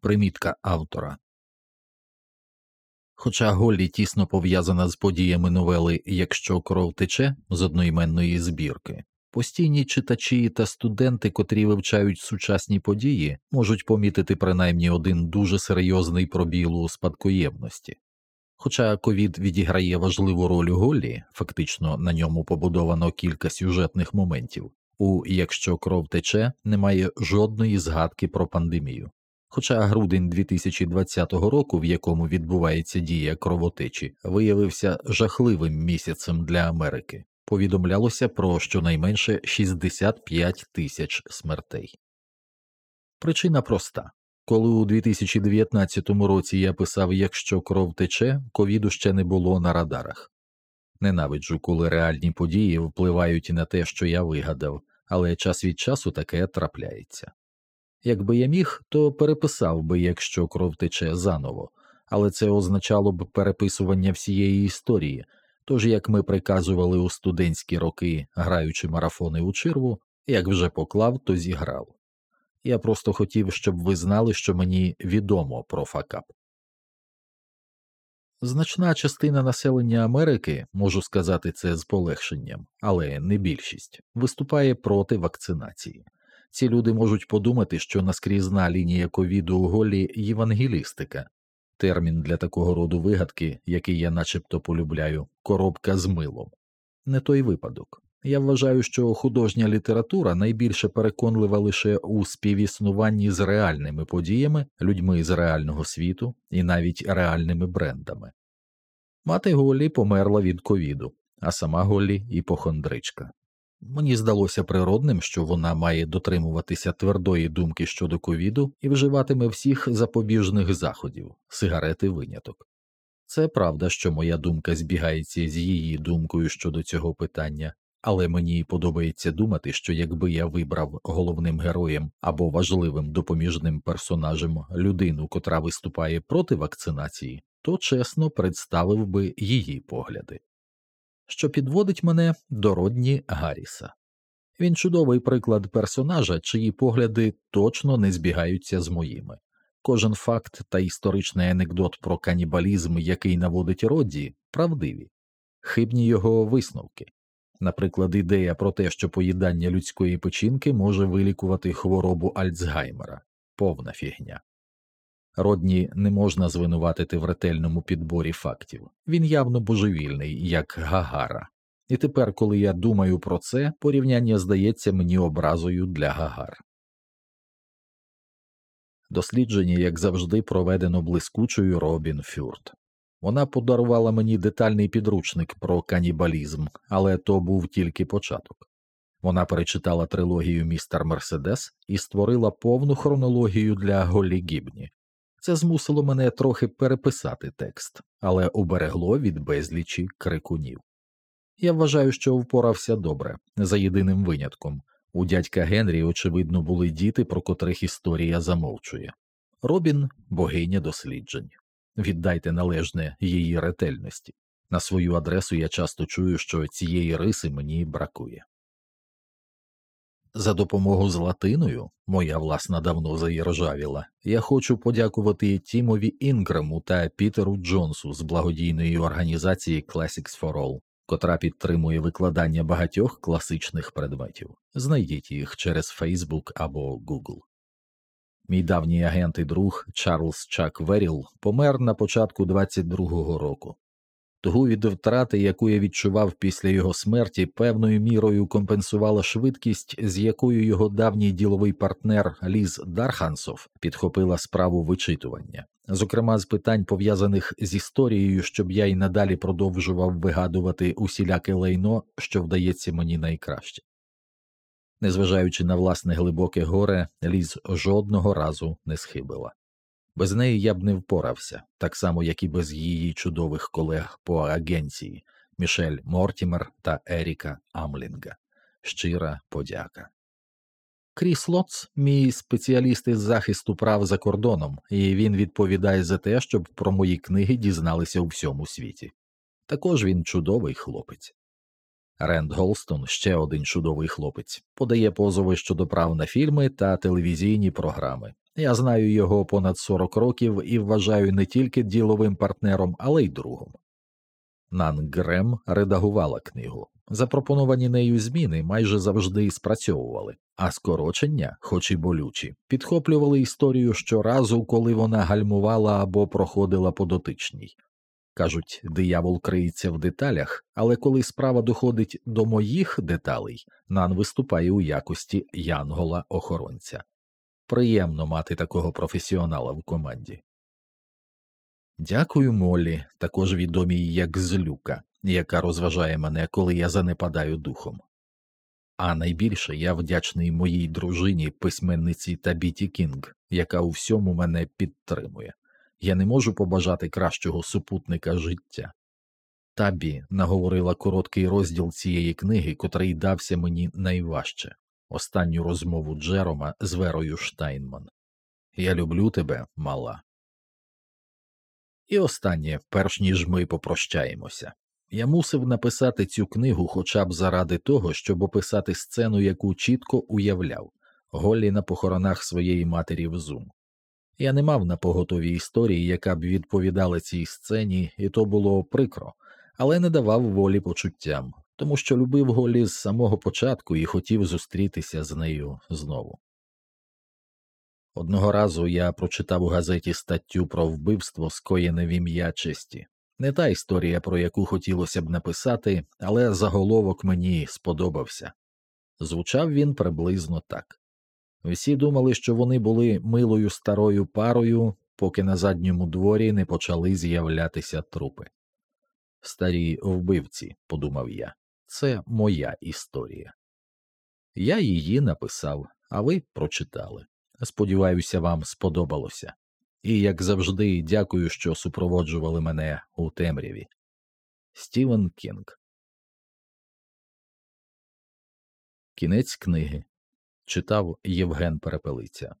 Примітка автора. Хоча Голлі тісно пов'язана з подіями новели Якщо кров тече з одноіменної збірки, постійні читачі та студенти, котрі вивчають сучасні події, можуть помітити принаймні один дуже серйозний пробіл у спадкоємності. Хоча ковід відіграє важливу роль у Голлі, фактично на ньому побудовано кілька сюжетних моментів, у якщо кров тече, немає жодної згадки про пандемію. Хоча грудень 2020 року, в якому відбувається дія кровотечі, виявився жахливим місяцем для Америки, повідомлялося про щонайменше 65 тисяч смертей. Причина проста коли у 2019 році я писав Якщо кров тече, ковіду ще не було на радарах. Ненавиджу, коли реальні події впливають на те, що я вигадав, але час від часу таке трапляється. Якби я міг, то переписав би, якщо кров тече заново, але це означало б переписування всієї історії. Тож як ми приказували у студентські роки, граючи марафони у чирву, як вже поклав, то зіграв. Я просто хотів, щоб ви знали, що мені відомо про факап. Значна частина населення Америки, можу сказати це з полегшенням, але не більшість, виступає проти вакцинації. Ці люди можуть подумати, що наскрізна лінія ковіду у голі євангелістика, термін для такого роду вигадки, який я начебто полюбляю, коробка з милом. Не той випадок. Я вважаю, що художня література найбільше переконлива лише у співіснуванні з реальними подіями, людьми з реального світу і навіть реальними брендами. Мати Голлі померла від ковіду, а сама Голлі іпохондричка. Мені здалося природним, що вона має дотримуватися твердої думки щодо ковіду і вживатиме всіх запобіжних заходів, сигарети виняток. Це правда, що моя думка збігається з її думкою щодо цього питання, але мені подобається думати, що якби я вибрав головним героєм або важливим допоміжним персонажем людину, котра виступає проти вакцинації, то чесно представив би її погляди. Що підводить мене до Родні Гарріса. Він чудовий приклад персонажа, чиї погляди точно не збігаються з моїми. Кожен факт та історичний анекдот про канібалізм, який наводить Родді, правдиві, хибні його висновки. Наприклад, ідея про те, що поїдання людської печінки може вилікувати хворобу Альцгаймера повна фігня. Родні не можна звинуватити в ретельному підборі фактів він явно божевільний, як Гагара. І тепер, коли я думаю про це, порівняння здається мені образою для Гагар. Дослідження, як завжди, проведено блискучою Робін Фюрт. Вона подарувала мені детальний підручник про канібалізм, але то був тільки початок. Вона перечитала трилогію Містер Мерседес і створила повну хронологію для Голлі Гібні. Це змусило мене трохи переписати текст, але уберегло від безлічі крикунів. Я вважаю, що впорався добре, за єдиним винятком. У дядька Генрі, очевидно, були діти, про котрих історія замовчує. Робін богиня досліджень віддайте належне її ретельності. На свою адресу я часто чую, що цієї риси мені бракує. За допомогу з латиною, моя власна давно заіржавіла, я хочу подякувати Тімові Інграму та Пітеру Джонсу з благодійної організації Classics for All, котра підтримує викладання багатьох класичних предметів. Знайдіть їх через Facebook або Google. Мій давній агент і друг Чарльз Чак Веріл помер на початку 22-го року. Тугу від втрати, яку я відчував після його смерті, певною мірою компенсувала швидкість, з якою його давній діловий партнер Ліз Дархансов підхопила справу вичитування, зокрема з питань пов'язаних з історією, щоб я й надалі продовжував вигадувати усіляке лайно, що вдається мені найкраще. Незважаючи на власне глибоке горе, ліз жодного разу не схибила. Без неї я б не впорався, так само, як і без її чудових колег по агенції Мішель Мортімер та Еріка Амлінга. Щира подяка. Кріс Лоц, мій спеціаліст із захисту прав за кордоном, і він відповідає за те, щоб про мої книги дізналися у всьому світі. Також він чудовий хлопець. Ренд Голстон, ще один чудовий хлопець, подає позови щодо прав на фільми та телевізійні програми. Я знаю його понад 40 років і вважаю не тільки діловим партнером, але й другом. Нан Грем редагувала книгу. Запропоновані нею зміни майже завжди спрацьовували, а скорочення, хоч і болючі, підхоплювали історію щоразу, коли вона гальмувала або проходила по дотичній. Кажуть, диявол криється в деталях, але коли справа доходить до моїх деталей, Нан виступає у якості янгола-охоронця. Приємно мати такого професіонала в команді. Дякую Моллі, також відомій як злюка, яка розважає мене, коли я занепадаю духом. А найбільше я вдячний моїй дружині, письменниці Табіті Кінг, яка у всьому мене підтримує. Я не можу побажати кращого супутника життя. Табі наговорила короткий розділ цієї книги, котрий дався мені найважче останню розмову Джерома з Верою Штайнман. Я люблю тебе, мала. І останнє, перш ніж ми попрощаємося. Я мусив написати цю книгу хоча б заради того, щоб описати сцену, яку чітко уявляв Голлі на похоронах своєї матері в Зум. Я не мав на поготові історії, яка б відповідала цій сцені, і то було прикро, але не давав волі почуттям, тому що любив Голлі з самого початку і хотів зустрітися з нею знову. Одного разу я прочитав у газеті статтю про вбивство, скоєне в ім'я честі. Не та історія, про яку хотілося б написати, але заголовок мені сподобався. Звучав він приблизно так. Всі думали, що вони були милою старою парою, поки на задньому дворі не почали з'являтися трупи. Старі вбивці, подумав я, це моя історія. Я її написав, а ви прочитали. Сподіваюся, вам сподобалося. І, як завжди, дякую, що супроводжували мене у темряві. Стівен Кінг. Кінець книги читав Євген Перепелиця.